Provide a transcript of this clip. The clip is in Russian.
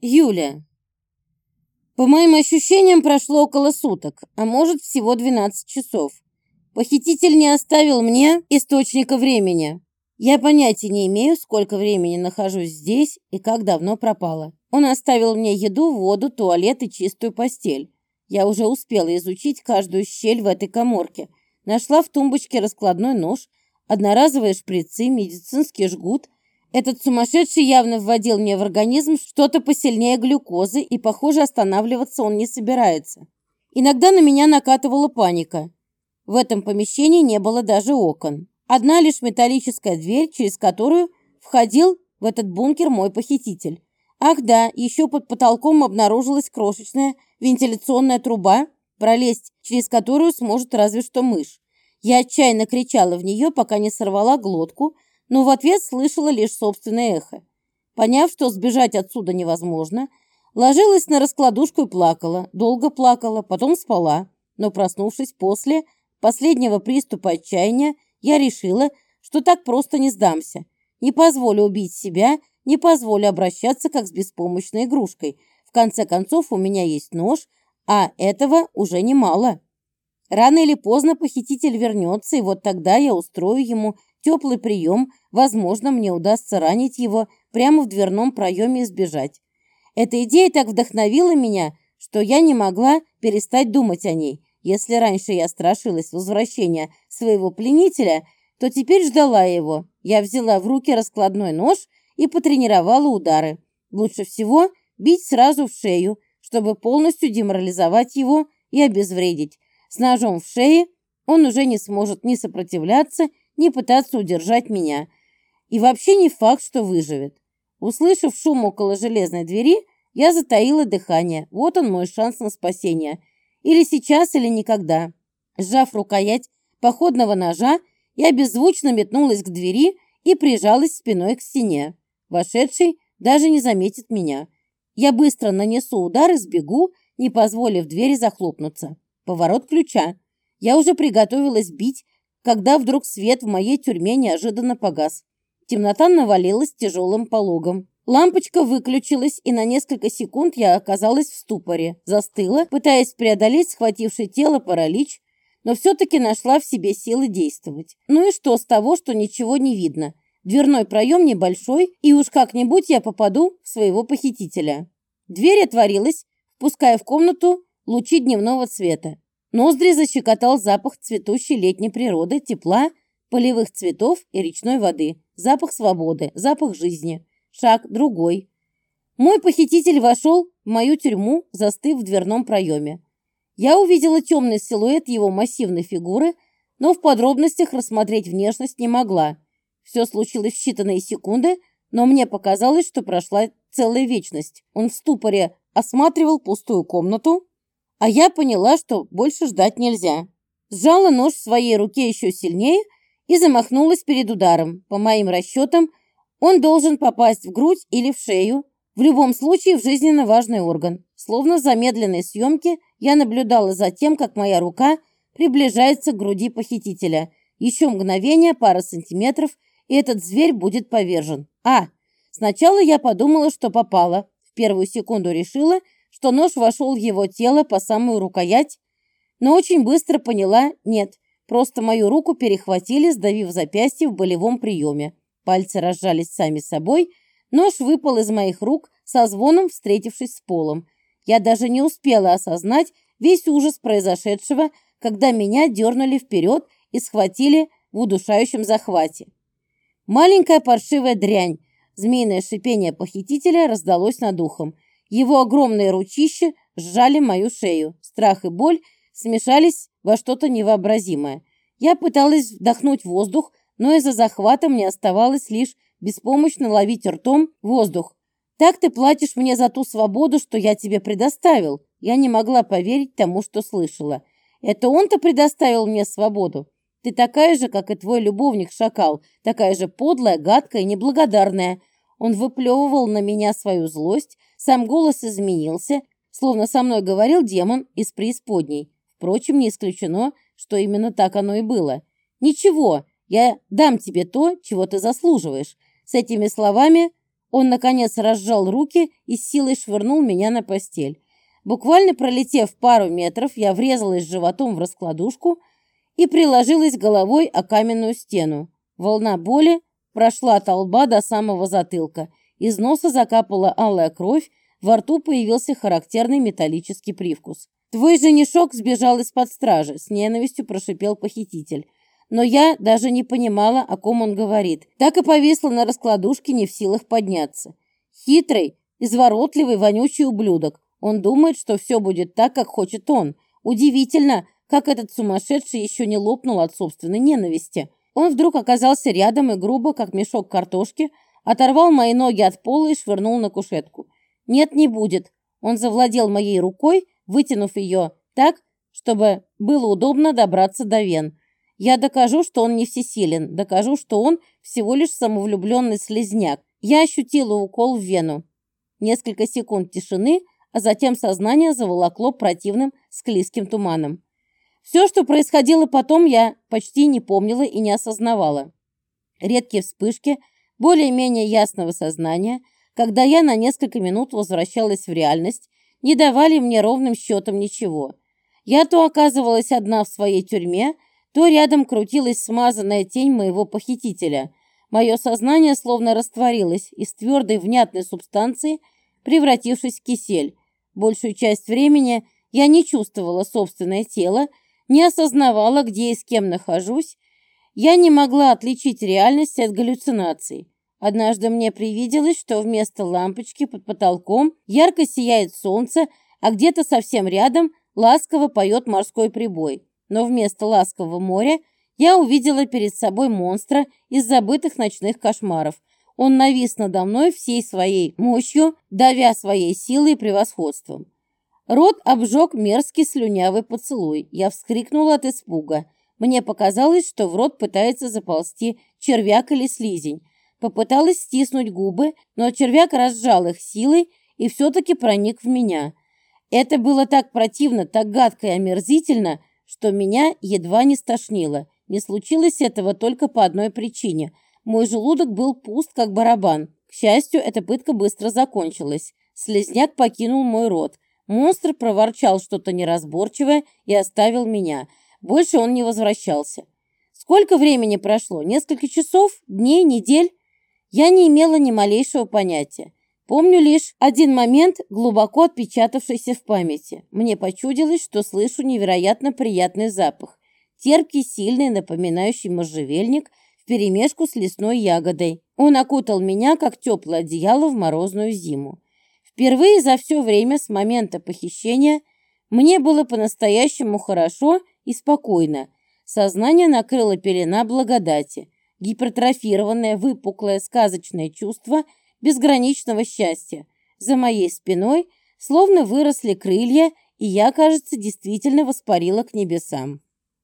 Юля. По моим ощущениям, прошло около суток, а может, всего 12 часов. Похититель не оставил мне источника времени. Я понятия не имею, сколько времени нахожусь здесь и как давно пропала. Он оставил мне еду, воду, туалет и чистую постель. Я уже успела изучить каждую щель в этой коморке. Нашла в тумбочке раскладной нож, одноразовые шприцы, медицинский жгут – этот сумасшедший явно вводил мне в организм что-то посильнее глюкозы, и, похоже, останавливаться он не собирается. Иногда на меня накатывала паника. В этом помещении не было даже окон. Одна лишь металлическая дверь, через которую входил в этот бункер мой похититель. Ах да, еще под потолком обнаружилась крошечная вентиляционная труба, пролезть через которую сможет разве что мышь. Я отчаянно кричала в нее, пока не сорвала глотку, но в ответ слышала лишь собственное эхо. Поняв, что сбежать отсюда невозможно, ложилась на раскладушку и плакала, долго плакала, потом спала, но, проснувшись после последнего приступа отчаяния, я решила, что так просто не сдамся, не позволю убить себя, не позволю обращаться как с беспомощной игрушкой. В конце концов, у меня есть нож, а этого уже немало. Рано или поздно похититель вернется, и вот тогда я устрою ему теплый прием, возможно, мне удастся ранить его прямо в дверном проеме и сбежать. Эта идея так вдохновила меня, что я не могла перестать думать о ней. Если раньше я страшилась возвращения своего пленителя, то теперь ждала его. Я взяла в руки раскладной нож и потренировала удары. Лучше всего бить сразу в шею, чтобы полностью деморализовать его и обезвредить. С ножом в шее он уже не сможет ни сопротивляться, ни пытаться удержать меня. И вообще не факт, что выживет. Услышав шум около железной двери, я затаила дыхание. Вот он мой шанс на спасение. Или сейчас, или никогда. Сжав рукоять походного ножа, я беззвучно метнулась к двери и прижалась спиной к стене. Вошедший даже не заметит меня. Я быстро нанесу удар и сбегу, не позволив двери захлопнуться. Поворот ключа. Я уже приготовилась бить, когда вдруг свет в моей тюрьме неожиданно погас. Темнота навалилась тяжелым пологом. Лампочка выключилась, и на несколько секунд я оказалась в ступоре. Застыла, пытаясь преодолеть схвативший тело паралич, но все-таки нашла в себе силы действовать. Ну и что с того, что ничего не видно? Дверной проем небольшой, и уж как-нибудь я попаду в своего похитителя. Дверь отворилась, впуская в комнату лучи дневного света. Ноздри защекотал запах цветущей летней природы, тепла, полевых цветов и речной воды. Запах свободы, запах жизни. Шаг другой. Мой похититель вошел в мою тюрьму, застыв в дверном проеме. Я увидела темный силуэт его массивной фигуры, но в подробностях рассмотреть внешность не могла. Все случилось в считанные секунды, но мне показалось, что прошла целая вечность. Он в ступоре осматривал пустую комнату, а я поняла, что больше ждать нельзя. Сжала нож в своей руке еще сильнее и замахнулась перед ударом. По моим расчетам, он должен попасть в грудь или в шею, в любом случае в жизненно важный орган. Словно в замедленной съемке я наблюдала за тем, как моя рука приближается к груди похитителя. Еще мгновение, пара сантиметров, и этот зверь будет повержен. А, сначала я подумала, что попала. В первую секунду решила, что нож вошел в его тело по самую рукоять, но очень быстро поняла – нет, просто мою руку перехватили, сдавив запястье в болевом приеме. Пальцы разжались сами собой, нож выпал из моих рук, со звоном встретившись с полом. Я даже не успела осознать весь ужас произошедшего, когда меня дернули вперед и схватили в удушающем захвате. Маленькая паршивая дрянь, змеиное шипение похитителя раздалось над ухом – его огромные ручища сжали мою шею. Страх и боль смешались во что-то невообразимое. Я пыталась вдохнуть воздух, но из-за захвата мне оставалось лишь беспомощно ловить ртом воздух. «Так ты платишь мне за ту свободу, что я тебе предоставил». Я не могла поверить тому, что слышала. «Это он-то предоставил мне свободу? Ты такая же, как и твой любовник-шакал, такая же подлая, гадкая и неблагодарная». Он выплевывал на меня свою злость, сам голос изменился, словно со мной говорил демон из преисподней. Впрочем, не исключено, что именно так оно и было. «Ничего, я дам тебе то, чего ты заслуживаешь». С этими словами Он, наконец, разжал руки и силой швырнул меня на постель. Буквально пролетев пару метров, я врезалась животом в раскладушку и приложилась головой о каменную стену. Волна боли прошла от лба до самого затылка. Из носа закапала алая кровь, во рту появился характерный металлический привкус. «Твой женишок сбежал из-под стражи», — с ненавистью прошипел похититель. Но я даже не понимала, о ком он говорит. Так и повисла на раскладушке, не в силах подняться. Хитрый, изворотливый, вонючий ублюдок. Он думает, что все будет так, как хочет он. Удивительно, как этот сумасшедший еще не лопнул от собственной ненависти. Он вдруг оказался рядом и грубо, как мешок картошки, оторвал мои ноги от пола и швырнул на кушетку. «Нет, не будет». Он завладел моей рукой, вытянув ее так, чтобы было удобно добраться до вен. Я докажу, что он не всесилен, докажу, что он всего лишь самовлюбленный слезняк. Я ощутила укол в вену. Несколько секунд тишины, а затем сознание заволокло противным склизким туманом. Все, что происходило потом, я почти не помнила и не осознавала. Редкие вспышки более-менее ясного сознания, когда я на несколько минут возвращалась в реальность, не давали мне ровным счетом ничего. Я то оказывалась одна в своей тюрьме, то рядом крутилась смазанная тень моего похитителя. Мое сознание словно растворилось из твердой внятной субстанции, превратившись в кисель. Большую часть времени я не чувствовала собственное тело, не осознавала, где и с кем нахожусь. Я не могла отличить реальность от галлюцинаций. Однажды мне привиделось, что вместо лампочки под потолком ярко сияет солнце, а где-то совсем рядом ласково поет морской прибой но вместо ласкового моря я увидела перед собой монстра из забытых ночных кошмаров. Он навис надо мной всей своей мощью, давя своей силой и превосходством. Рот обжег мерзкий слюнявый поцелуй. Я вскрикнула от испуга. Мне показалось, что в рот пытается заползти червяк или слизень. Попыталась стиснуть губы, но червяк разжал их силой и все-таки проник в меня. Это было так противно, так гадко и омерзительно, что меня едва не стошнило. Не случилось этого только по одной причине. Мой желудок был пуст, как барабан. К счастью, эта пытка быстро закончилась. Слезняк покинул мой рот. Монстр проворчал что-то неразборчивое и оставил меня. Больше он не возвращался. Сколько времени прошло? Несколько часов? Дней? Недель? Я не имела ни малейшего понятия. Помню лишь один момент, глубоко отпечатавшийся в памяти. Мне почудилось, что слышу невероятно приятный запах. Терпкий, сильный, напоминающий можжевельник, вперемешку с лесной ягодой. Он окутал меня, как теплое одеяло в морозную зиму. Впервые за все время с момента похищения мне было по-настоящему хорошо и спокойно. Сознание накрыло пелена благодати. Гипертрофированное, выпуклое, сказочное чувство – безграничного счастья. За моей спиной словно выросли крылья, и я, кажется, действительно воспарила к небесам.